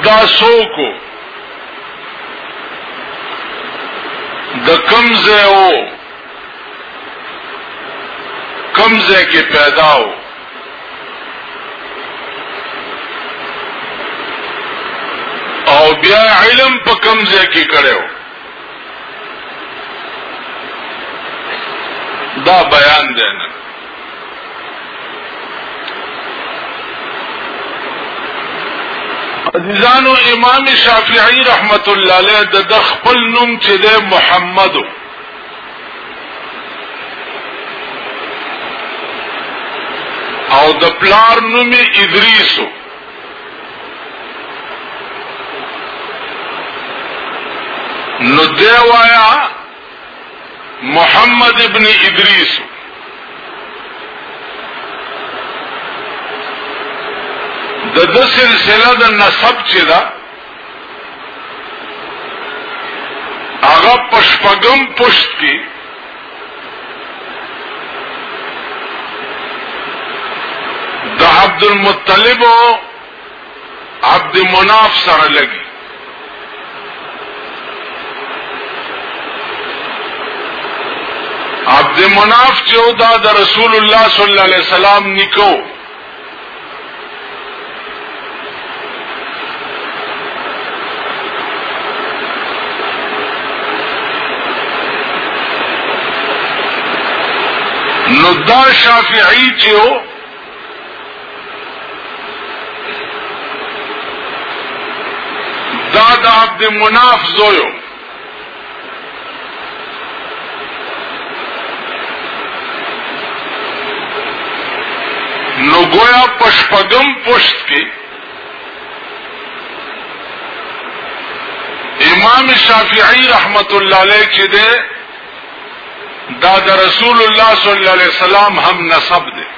دا سوکو د کمزه او کم ځای کې پیدا و او بیا علم په کم ځای کې کړو دا بیان دی نه عزیزانو امام شافعی رحمت الله علیه د خپل نوم چې د محمدو او د پلار نوم ادریسو نو دی وایا محمد ابن ادریس د د سلسله د نسب چې ده هغه پشپګم پشت کې د عبد المطلب او عبد مناف سره لګي عبد مناف چې دا د رسول الله صلی الله علیه وسلم نکو نو دا شافعی چې و دا د عبد مناف زویو نو گویا پشپگم پشت کې امام شافعی رحمت الله علیه چې ده دا د رسول الله صلی الله علیه وسلم هم نسب دی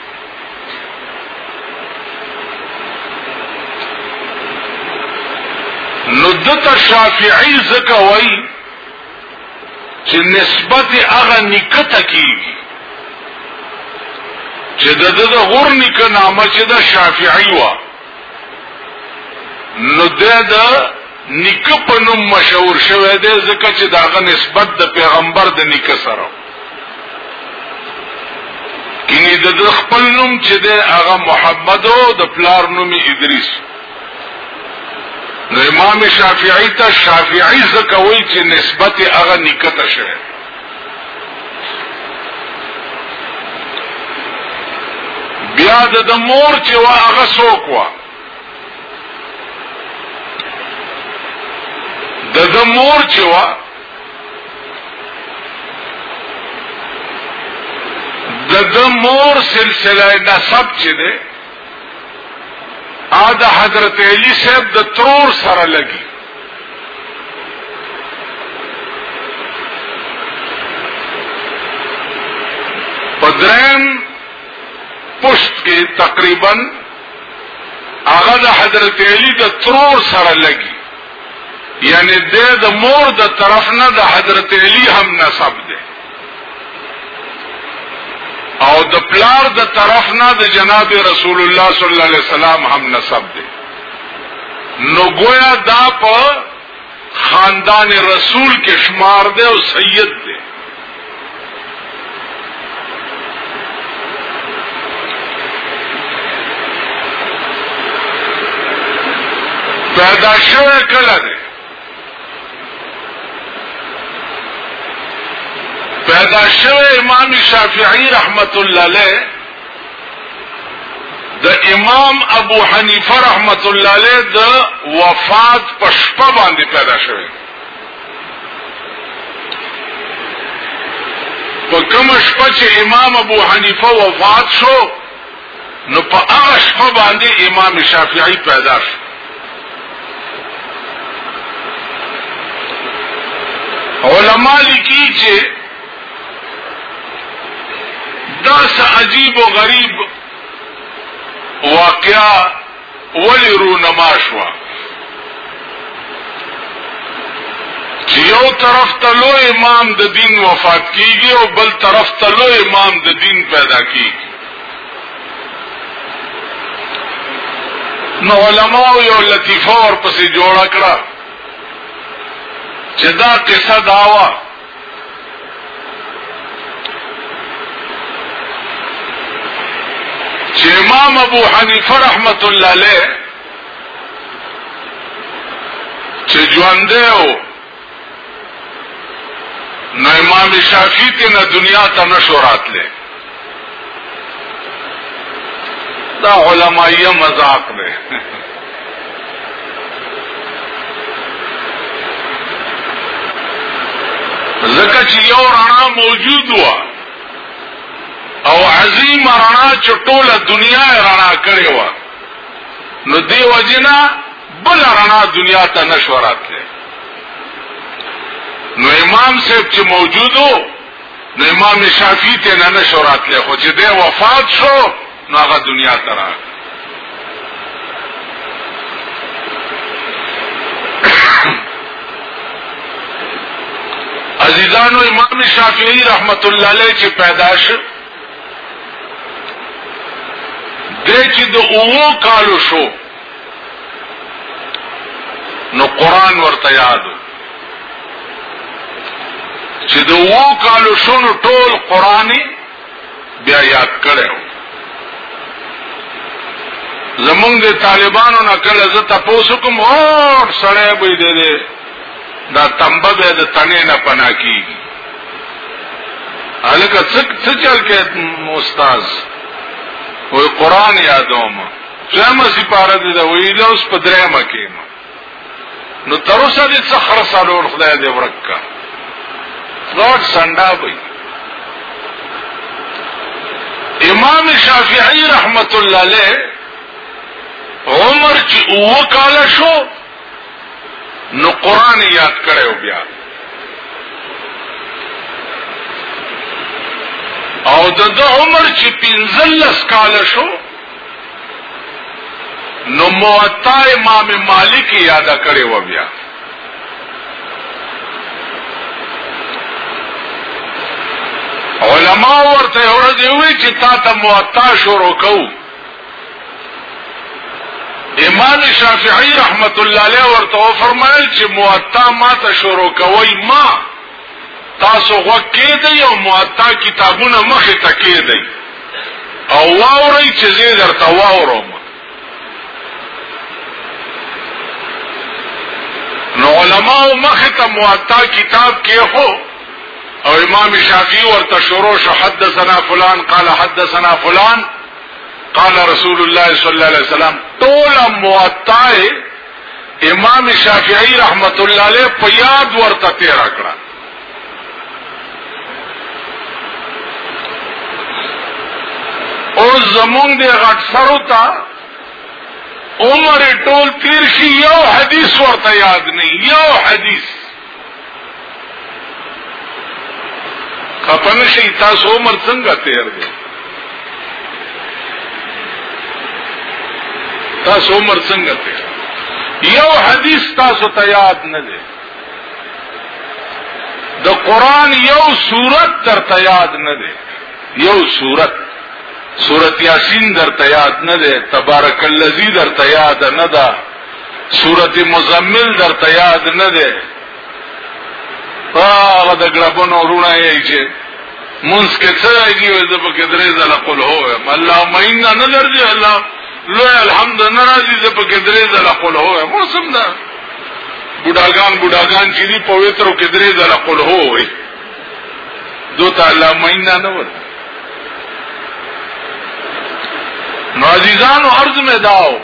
نو دته شافعی زکه وای چې نسبت هغه نکته کیږي چې د د غور نکه نامه چې د شافعی و نو د نیکه په نوم مشهور شوی دی ځکه چې داغه نسبت د پیغمبر د نیکه سره کینی د خپل نوم چې دی هغه محمد او د پلار نوم ادریس نو امام شافعی ته شافعی ځکه وایي چې نسبت هغه نیکه ته شوی بیا د مور چې وا هغه څوک وا د د مور چې وا د د مور سلسله نسب چې ده ا د حضرت علی صاحب د ترور سره لګي پدرم پشت کې تقریبا هغه د حضرت علی د ترور سره لګي یعنی د د مور د طرف نه د حضرت علی هم نسب ده او د پلار د طرف نه د جناب رسول الله صلی الله علیه وسلم هم نسب ده نو گویا دا په خاندان رسول کې شمار دی او سید دی پیدا شوه کله دی پیدا شوه امام شافعی رحمت الله علیه د امام ابو حنیفه رحمت الله علیه د وفات په شپه باندې پیدا شوی په کوم شپه چې امام ابو حنیفه وفات شو نو په هغه شپه باندې امام شافعی پیدا شو علماء لیکي چې دا څه عجیب او غریب واقعا ولی رونما شوه چې یو طرف ته لو امام د دین وفات کیږي او بل طرف ته لو امام د دین پیدا کیږي نو علماء یو لطیفه ورپسې جوړ کړه چې دا قصه داوا چې امام ابو حنیفه رحمت الله علیه چې ژوند دی نو امام شافعی ته نه دنیا ته نشو راتله دا علمائیه مذاق دی ځکه چې یو رڼا موجود و او عظیم رڼا چې ټوله دنیا رڼا کړې و نو دی وجنا بل رڼا دنیا ته نشورات نو امام صاحب چې موجودو نو امام شافعی ته نه نشو راتله خو چې دی وفات شو نو هغه دنیا ته راغی عزیزانو امام شافعی رحمت الله علیه چې پیدا شو د چې د اوو کالو شو نو قران ورته یادو چې د وو کالو شونو ټول قرآني بیا یاد کړو زمونږ د طالبانو نه کله زه تاسو کوم اور سړی به دې دا تنبه به د تنه نه پنا کیږي الکه څک څه چل کې استاد وې قرآن یادوم دویمه سپاره دې دا ویله اوس په درېمه کې نو تر اوسه دې څه خرڅالور خدای دې ورکا فراډ سنډا وي امام شافعی رحمت الله علیه عمر چې او کال شو نو قران یاد کړو بیا او د عمر چې پنځلس کال شو نو موطا امام مالک یاد کړی و بیا علما ورته ورځ وی چې تا ته موطا شروع کو امام شافعی رحمت الله علیه ورته فرمایل چې موطا ما ته شروع کوي ما تاسو غوږ کېدئ او معطا کتابونه مخې ته کېدئ او واورئ چې زه درته واوروم نو علماء مخې ته معطا کتاب کې هو او امام شافعي ورته شروع شو حدثنا فلان قال حدثنا فلان قال رسول الله صلی الله علیه وسلم ټول معطا امام شافعی رحمت الله علیه په یاد ورته تیر کړه او زمون د غټ سرو تا عمر ټول تیر شي یو حدیث ورته یاد نه یو حدیث خپنه شي تاسو عمر څنګه تیر دی تاسو عمر څنګه تیر یو حدیث تاسو ته یاد نه دی د قران یو صورت درته یاد نه دی یو صورت سورت یاسین درته یاد نه دی تبارک الذی درته یاد نه ده سورت مزمل در تیاد نه ده هغه د ګړبنو رونه یې چې مونږ کې څه راځي او زه په کې درې ځله قل هو یم اللهم انا نظر دې الله لو الحمد ناراضي زه په کې درې ځله قل هو یم موسم ده بډاګان بډاګان چې دی پویترو کې درې ځله قل هو وي دوته اللهم انا نه ور نو عزیزانو عرض مې داو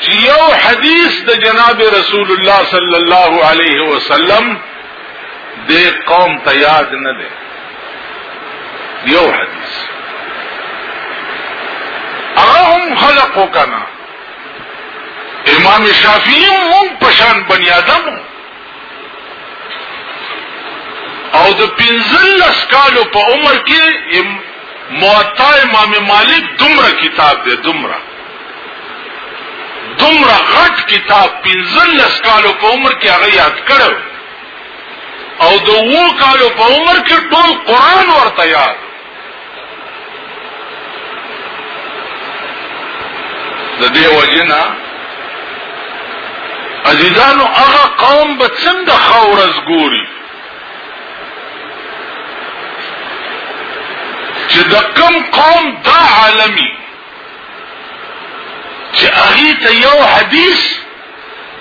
چې یو حدیث د جناب رسول الله صلی الله علیه وسلم د قوم ته یاد نه دی یو حدیث هغه هم خلق وکنا امام شافعی هم پشان بنی آدم او د پنځلس کالو په عمر کې موطا امام مالک دومره کتاب دی دومره دومره غټ کتاب پنځلس کالو په عمر کې هغه یاد کړو او د وو کالو په عمر کې ټول قران ورته یاد د دې وجنه عزیزانو هغه قوم به څنګه خورز ګوري چې د کم قوم دا عالمي چې هغه ته یو حدیث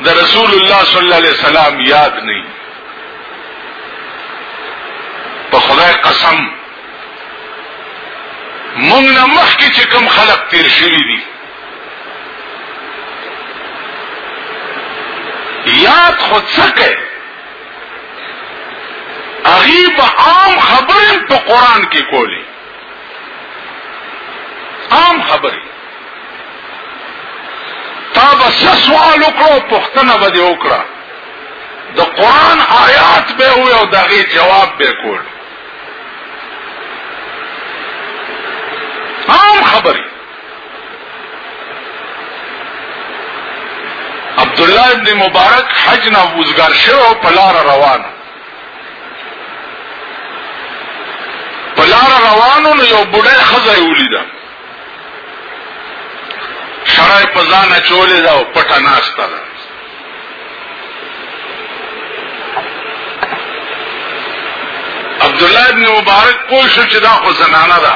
د رسول الله صلی الله علیه وسلم یاد نه په خدای قسم مونږ نه مخکې چې کوم خلق تیر شوی دي یاد خو څه کوي هغه به عام خبرې په قران کې کولی عام خبرې تا به څه سوال وکړو پوښتنه به دې وکړه د قرآن آیات به و او د هغې جواب به کول عام خبرې عبدالله ابن مبارک حج نه وزګار شو په لار روان په لار روانو نو یو بډای خزه یې ولیده شړای په ځان اچولې ده او پټه ناسته ده عبدالله ابن مبارک پوه شو چې دا خو زنانه ده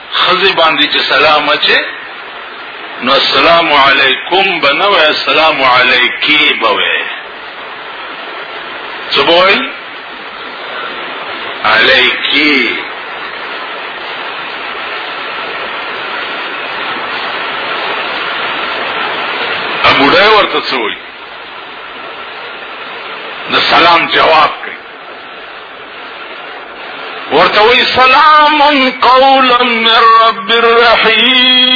خزی باندې چې سلام اچي نو السلام علیکم بنو السلام علیکی بوي څه بوي علیکی ابو ډای ورته څه وایي د سلام جواب ورته وی سلام قولا من رب الرحیم